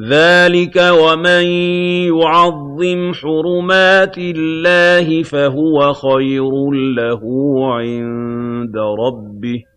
ذَٰلِكَ وَمَن يُعَظِّمْ حُرُمَاتِ اللَّهِ فَهُوَ خَيْرٌ لَّهُ عِندَ رَبِّهِ